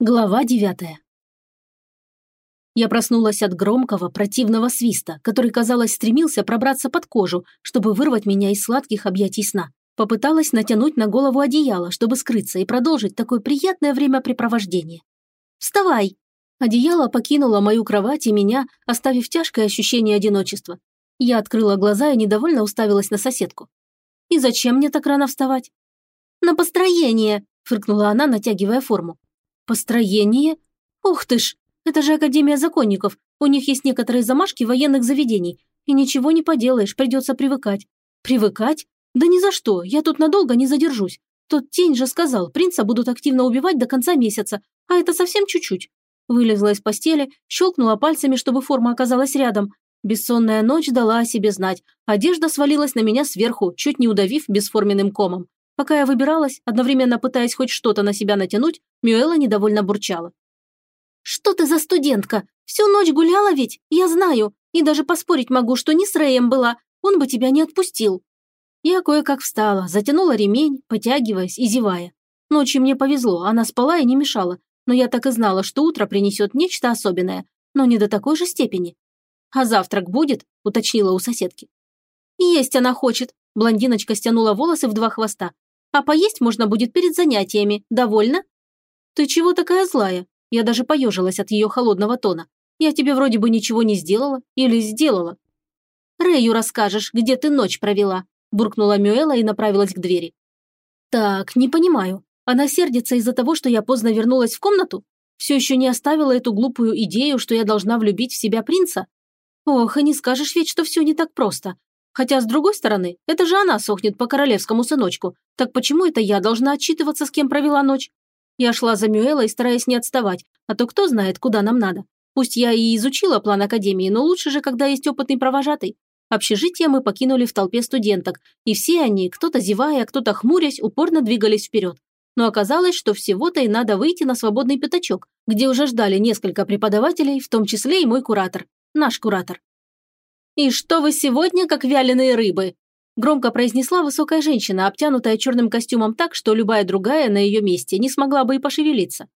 Глава девятая. Я проснулась от громкого, противного свиста, который, казалось, стремился пробраться под кожу, чтобы вырвать меня из сладких объятий сна. Попыталась натянуть на голову одеяло, чтобы скрыться и продолжить такое приятное времяпрепровождение. «Вставай!» Одеяло покинуло мою кровать и меня, оставив тяжкое ощущение одиночества. Я открыла глаза и недовольно уставилась на соседку. «И зачем мне так рано вставать?» «На построение!» – фыркнула она, натягивая форму. Построение? Ух ты ж, это же Академия законников. У них есть некоторые замашки военных заведений. И ничего не поделаешь, придется привыкать. Привыкать? Да ни за что, я тут надолго не задержусь. Тот тень же сказал, принца будут активно убивать до конца месяца, а это совсем чуть-чуть. Вылезла из постели, щелкнула пальцами, чтобы форма оказалась рядом. Бессонная ночь дала о себе знать. Одежда свалилась на меня сверху, чуть не удавив бесформенным комом. Пока я выбиралась, одновременно пытаясь хоть что-то на себя натянуть, Мюэла недовольно бурчала. «Что ты за студентка? Всю ночь гуляла ведь? Я знаю. И даже поспорить могу, что не с Рэем была. Он бы тебя не отпустил». Я кое-как встала, затянула ремень, потягиваясь и зевая. Ночью мне повезло, она спала и не мешала. Но я так и знала, что утро принесет нечто особенное, но не до такой же степени. «А завтрак будет?» – уточнила у соседки. «Есть она хочет», – блондиночка стянула волосы в два хвоста. А поесть можно будет перед занятиями. Довольно?» «Ты чего такая злая?» Я даже поежилась от ее холодного тона. «Я тебе вроде бы ничего не сделала или сделала?» «Рэю расскажешь, где ты ночь провела», буркнула Мюэла и направилась к двери. «Так, не понимаю. Она сердится из-за того, что я поздно вернулась в комнату? Все еще не оставила эту глупую идею, что я должна влюбить в себя принца? Ох, и не скажешь ведь, что все не так просто. Хотя, с другой стороны, это же она сохнет по королевскому сыночку. Так почему это я должна отчитываться, с кем провела ночь? Я шла за Мюэлой, стараясь не отставать, а то кто знает, куда нам надо. Пусть я и изучила план Академии, но лучше же, когда есть опытный провожатый. Общежитие мы покинули в толпе студенток, и все они, кто-то зевая, кто-то хмурясь, упорно двигались вперед. Но оказалось, что всего-то и надо выйти на свободный пятачок, где уже ждали несколько преподавателей, в том числе и мой куратор, наш куратор. «И что вы сегодня, как вяленые рыбы?» Громко произнесла высокая женщина, обтянутая черным костюмом так, что любая другая на ее месте не смогла бы и пошевелиться.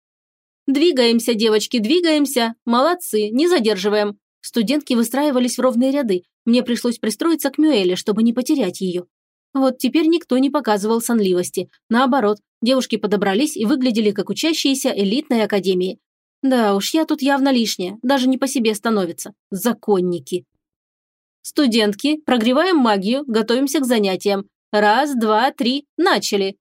«Двигаемся, девочки, двигаемся! Молодцы, не задерживаем!» Студентки выстраивались в ровные ряды. Мне пришлось пристроиться к Мюэле, чтобы не потерять ее. Вот теперь никто не показывал сонливости. Наоборот, девушки подобрались и выглядели как учащиеся элитной академии. Да уж, я тут явно лишняя, даже не по себе становится. Законники. «Студентки, прогреваем магию, готовимся к занятиям. Раз, два, три, начали!»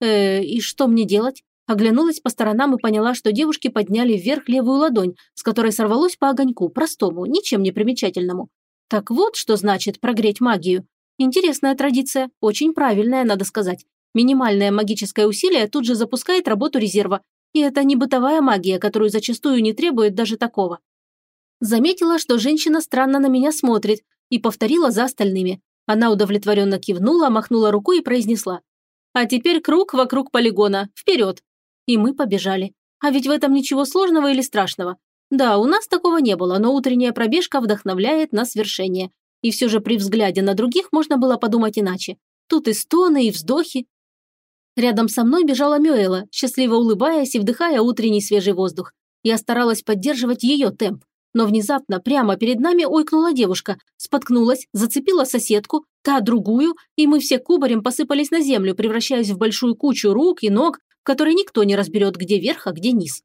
«Э, и что мне делать?» Оглянулась по сторонам и поняла, что девушки подняли вверх левую ладонь, с которой сорвалось по огоньку, простому, ничем не примечательному. Так вот, что значит прогреть магию. Интересная традиция, очень правильная, надо сказать. Минимальное магическое усилие тут же запускает работу резерва. И это не бытовая магия, которую зачастую не требует даже такого. Заметила, что женщина странно на меня смотрит, и повторила за остальными. Она удовлетворенно кивнула, махнула рукой и произнесла. «А теперь круг вокруг полигона. Вперед!» И мы побежали. А ведь в этом ничего сложного или страшного. Да, у нас такого не было, но утренняя пробежка вдохновляет на свершение. И все же при взгляде на других можно было подумать иначе. Тут и стоны, и вздохи. Рядом со мной бежала Мюэла, счастливо улыбаясь и вдыхая утренний свежий воздух. Я старалась поддерживать ее темп. Но внезапно прямо перед нами ойкнула девушка, споткнулась, зацепила соседку, та другую, и мы все кубарем посыпались на землю, превращаясь в большую кучу рук и ног, в которой никто не разберет, где верх, а где низ.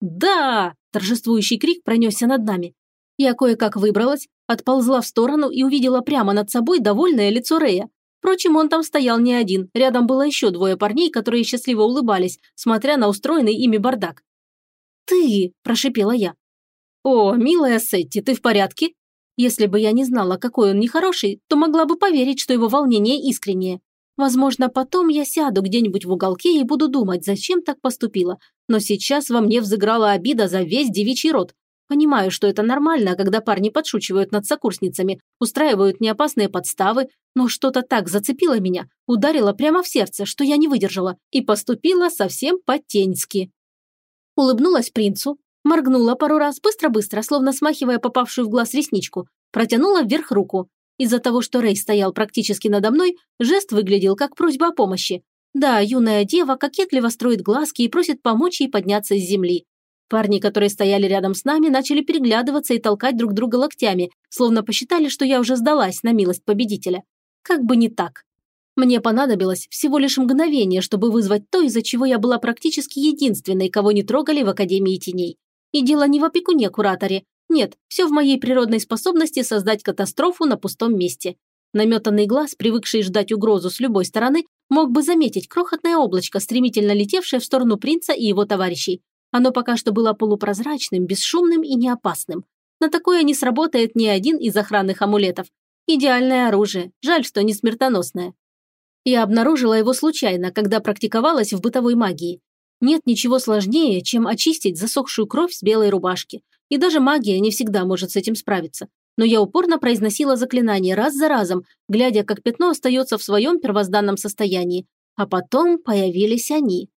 «Да!» – торжествующий крик пронесся над нами. Я кое-как выбралась, отползла в сторону и увидела прямо над собой довольное лицо Рея. Впрочем, он там стоял не один, рядом было еще двое парней, которые счастливо улыбались, смотря на устроенный ими бардак. «Ты!» – прошипела я. «О, милая Сетти, ты в порядке?» Если бы я не знала, какой он нехороший, то могла бы поверить, что его волнение искреннее. Возможно, потом я сяду где-нибудь в уголке и буду думать, зачем так поступила. Но сейчас во мне взыграла обида за весь девичий род. Понимаю, что это нормально, когда парни подшучивают над сокурсницами, устраивают неопасные подставы, но что-то так зацепило меня, ударило прямо в сердце, что я не выдержала и поступила совсем по-теньски. Улыбнулась принцу, Моргнула пару раз быстро-быстро, словно смахивая попавшую в глаз ресничку. Протянула вверх руку. Из-за того, что Рэй стоял практически надо мной, жест выглядел как просьба о помощи. Да, юная дева кокетливо строит глазки и просит помочь ей подняться с земли. Парни, которые стояли рядом с нами, начали переглядываться и толкать друг друга локтями, словно посчитали, что я уже сдалась на милость победителя. Как бы не так. Мне понадобилось всего лишь мгновение, чтобы вызвать то, из-за чего я была практически единственной, кого не трогали в Академии теней. И дело не в опекуне-кураторе. Нет, все в моей природной способности создать катастрофу на пустом месте. Наметанный глаз, привыкший ждать угрозу с любой стороны, мог бы заметить крохотное облачко, стремительно летевшее в сторону принца и его товарищей. Оно пока что было полупрозрачным, бесшумным и неопасным. На такое не сработает ни один из охранных амулетов. Идеальное оружие, жаль, что не смертоносное. Я обнаружила его случайно, когда практиковалась в бытовой магии. Нет ничего сложнее, чем очистить засохшую кровь с белой рубашки. И даже магия не всегда может с этим справиться. Но я упорно произносила заклинание раз за разом, глядя, как пятно остается в своем первозданном состоянии. А потом появились они.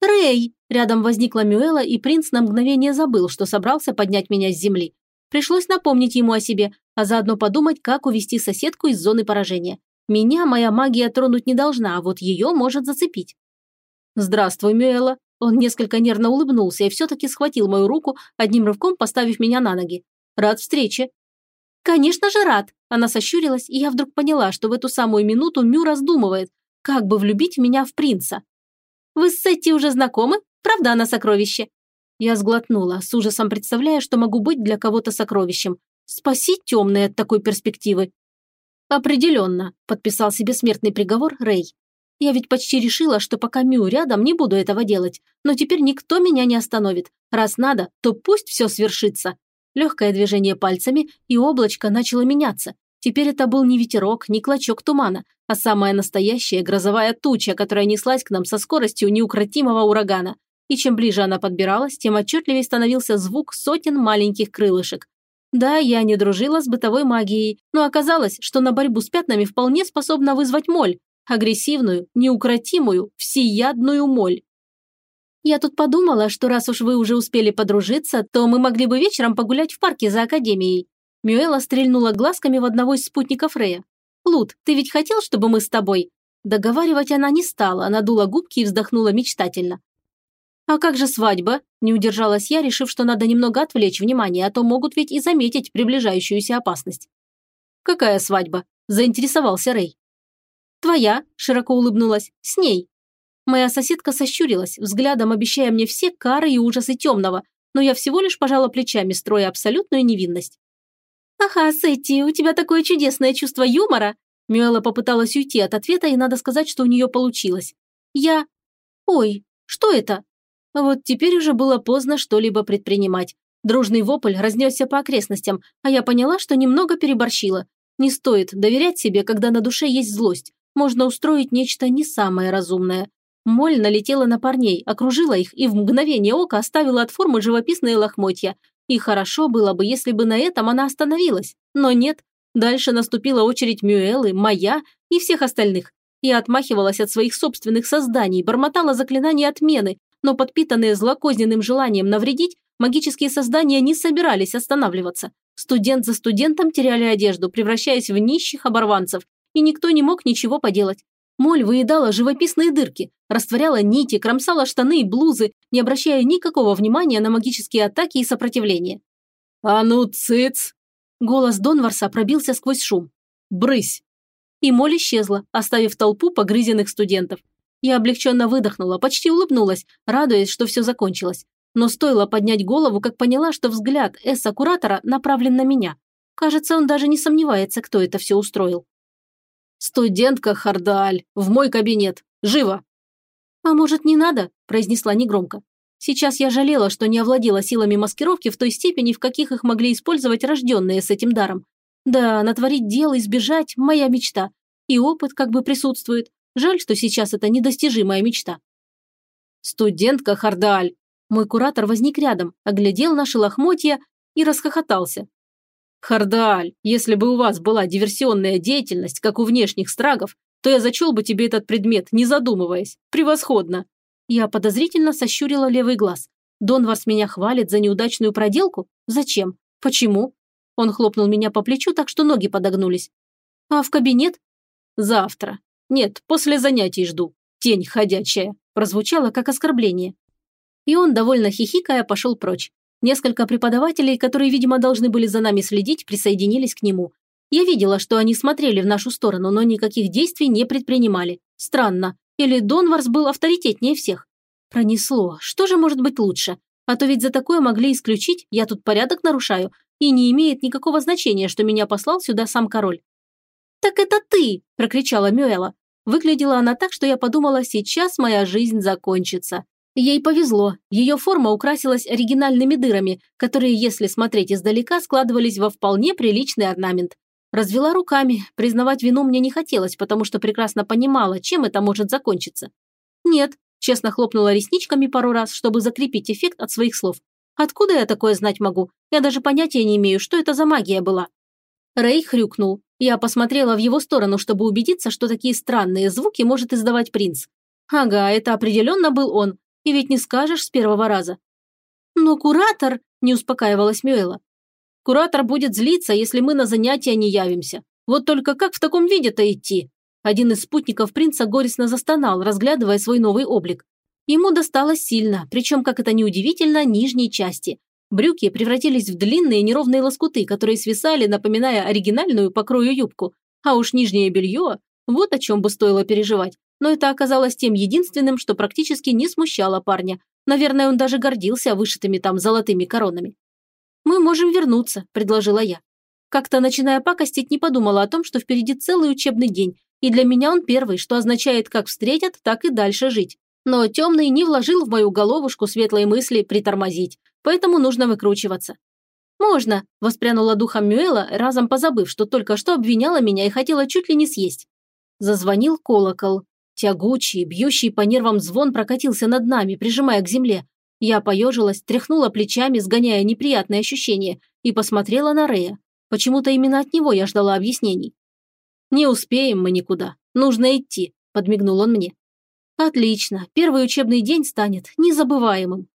«Рэй!» – рядом возникла Мюэла, и принц на мгновение забыл, что собрался поднять меня с земли. Пришлось напомнить ему о себе, а заодно подумать, как увести соседку из зоны поражения. Меня моя магия тронуть не должна, а вот ее может зацепить. «Здравствуй, Мюэла». Он несколько нервно улыбнулся и все-таки схватил мою руку, одним рывком поставив меня на ноги. «Рад встрече». «Конечно же рад!» Она сощурилась, и я вдруг поняла, что в эту самую минуту Мю раздумывает, как бы влюбить меня в принца. «Вы с Сетти уже знакомы? Правда она сокровище?» Я сглотнула, с ужасом представляя, что могу быть для кого-то сокровищем. Спаси темные от такой перспективы. «Определенно», – подписал себе смертный приговор Рэй. «Я ведь почти решила, что пока Мю рядом, не буду этого делать, но теперь никто меня не остановит. Раз надо, то пусть все свершится». Легкое движение пальцами, и облачко начало меняться. Теперь это был не ветерок, не клочок тумана, а самая настоящая грозовая туча, которая неслась к нам со скоростью неукротимого урагана. И чем ближе она подбиралась, тем отчетливее становился звук сотен маленьких крылышек. Да, я не дружила с бытовой магией, но оказалось, что на борьбу с пятнами вполне способна вызвать моль. Агрессивную, неукротимую, всеядную моль. Я тут подумала, что раз уж вы уже успели подружиться, то мы могли бы вечером погулять в парке за академией. Мюэла стрельнула глазками в одного из спутников Рея. «Лут, ты ведь хотел, чтобы мы с тобой?» Договаривать она не стала, надула губки и вздохнула мечтательно. «А как же свадьба?» – не удержалась я, решив, что надо немного отвлечь внимание, а то могут ведь и заметить приближающуюся опасность. «Какая свадьба?» – заинтересовался Рэй. «Твоя», – широко улыбнулась, – «с ней». Моя соседка сощурилась, взглядом обещая мне все кары и ужасы темного, но я всего лишь пожала плечами, строя абсолютную невинность. «Ага, Сетти, у тебя такое чудесное чувство юмора!» Мюэла попыталась уйти от ответа, и надо сказать, что у нее получилось. «Я... Ой, что это?» Вот теперь уже было поздно что-либо предпринимать. Дружный вопль разнесся по окрестностям, а я поняла, что немного переборщила. Не стоит доверять себе, когда на душе есть злость. Можно устроить нечто не самое разумное. Моль налетела на парней, окружила их и в мгновение ока оставила от формы живописные лохмотья. И хорошо было бы, если бы на этом она остановилась. Но нет. Дальше наступила очередь Мюэлы, моя и всех остальных. Я отмахивалась от своих собственных созданий, бормотала заклинания отмены, но подпитанные злокозненным желанием навредить, магические создания не собирались останавливаться. Студент за студентом теряли одежду, превращаясь в нищих оборванцев, и никто не мог ничего поделать. Моль выедала живописные дырки, растворяла нити, кромсала штаны и блузы, не обращая никакого внимания на магические атаки и сопротивление. «А ну, цыц!» Голос Донварса пробился сквозь шум. «Брысь!» И Моль исчезла, оставив толпу погрызенных студентов. Я облегченно выдохнула, почти улыбнулась, радуясь, что все закончилось. Но стоило поднять голову, как поняла, что взгляд эсса-куратора направлен на меня. Кажется, он даже не сомневается, кто это все устроил. «Студентка Хардааль, в мой кабинет. Живо!» «А может, не надо?» – произнесла негромко. Сейчас я жалела, что не овладела силами маскировки в той степени, в каких их могли использовать рожденные с этим даром. Да, натворить дело и сбежать – моя мечта. И опыт как бы присутствует. Жаль, что сейчас это недостижимая мечта. «Студентка Хардааль!» Мой куратор возник рядом, оглядел наши лохмотья и расхохотался. «Хардааль, если бы у вас была диверсионная деятельность, как у внешних страгов, то я зачел бы тебе этот предмет, не задумываясь. Превосходно!» Я подозрительно сощурила левый глаз. Донварс меня хвалит за неудачную проделку? Зачем? Почему? Он хлопнул меня по плечу, так что ноги подогнулись. А в кабинет? Завтра. Нет, после занятий жду. тень ходячая», прозвучало как оскорбление. И он, довольно хихикая, пошел прочь. Несколько преподавателей, которые, видимо, должны были за нами следить, присоединились к нему. Я видела, что они смотрели в нашу сторону, но никаких действий не предпринимали. Странно. Или Донварс был авторитетнее всех? Пронесло. Что же может быть лучше? А то ведь за такое могли исключить, я тут порядок нарушаю, и не имеет никакого значения, что меня послал сюда сам король. «Так это ты!» – прокричала Мюэла. Выглядела она так, что я подумала, сейчас моя жизнь закончится. Ей повезло, ее форма украсилась оригинальными дырами, которые, если смотреть издалека, складывались во вполне приличный орнамент. Развела руками, признавать вину мне не хотелось, потому что прекрасно понимала, чем это может закончиться. Нет, честно хлопнула ресничками пару раз, чтобы закрепить эффект от своих слов. Откуда я такое знать могу? Я даже понятия не имею, что это за магия была. Рэй хрюкнул. Я посмотрела в его сторону, чтобы убедиться, что такие странные звуки может издавать принц. Ага, это определенно был он. И ведь не скажешь с первого раза. Но куратор, не успокаивалась Мюэла. Куратор будет злиться, если мы на занятия не явимся. Вот только как в таком виде-то идти? Один из спутников принца горестно застонал, разглядывая свой новый облик. Ему досталось сильно, причем, как это неудивительно, нижней части. Брюки превратились в длинные неровные лоскуты, которые свисали, напоминая оригинальную покрою юбку. А уж нижнее белье, вот о чем бы стоило переживать. Но это оказалось тем единственным, что практически не смущало парня. Наверное, он даже гордился вышитыми там золотыми коронами. «Мы можем вернуться», – предложила я. Как-то, начиная пакостить, не подумала о том, что впереди целый учебный день, и для меня он первый, что означает как встретят, так и дальше жить. Но темный не вложил в мою головушку светлой мысли притормозить, поэтому нужно выкручиваться. «Можно», – воспрянула духом Мюэла, разом позабыв, что только что обвиняла меня и хотела чуть ли не съесть. Зазвонил колокол. Тягучий, бьющий по нервам звон прокатился над нами, прижимая к земле, я поежилась, тряхнула плечами, сгоняя неприятные ощущения, и посмотрела на Рея. Почему-то именно от него я ждала объяснений. «Не успеем мы никуда. Нужно идти», – подмигнул он мне. «Отлично. Первый учебный день станет незабываемым».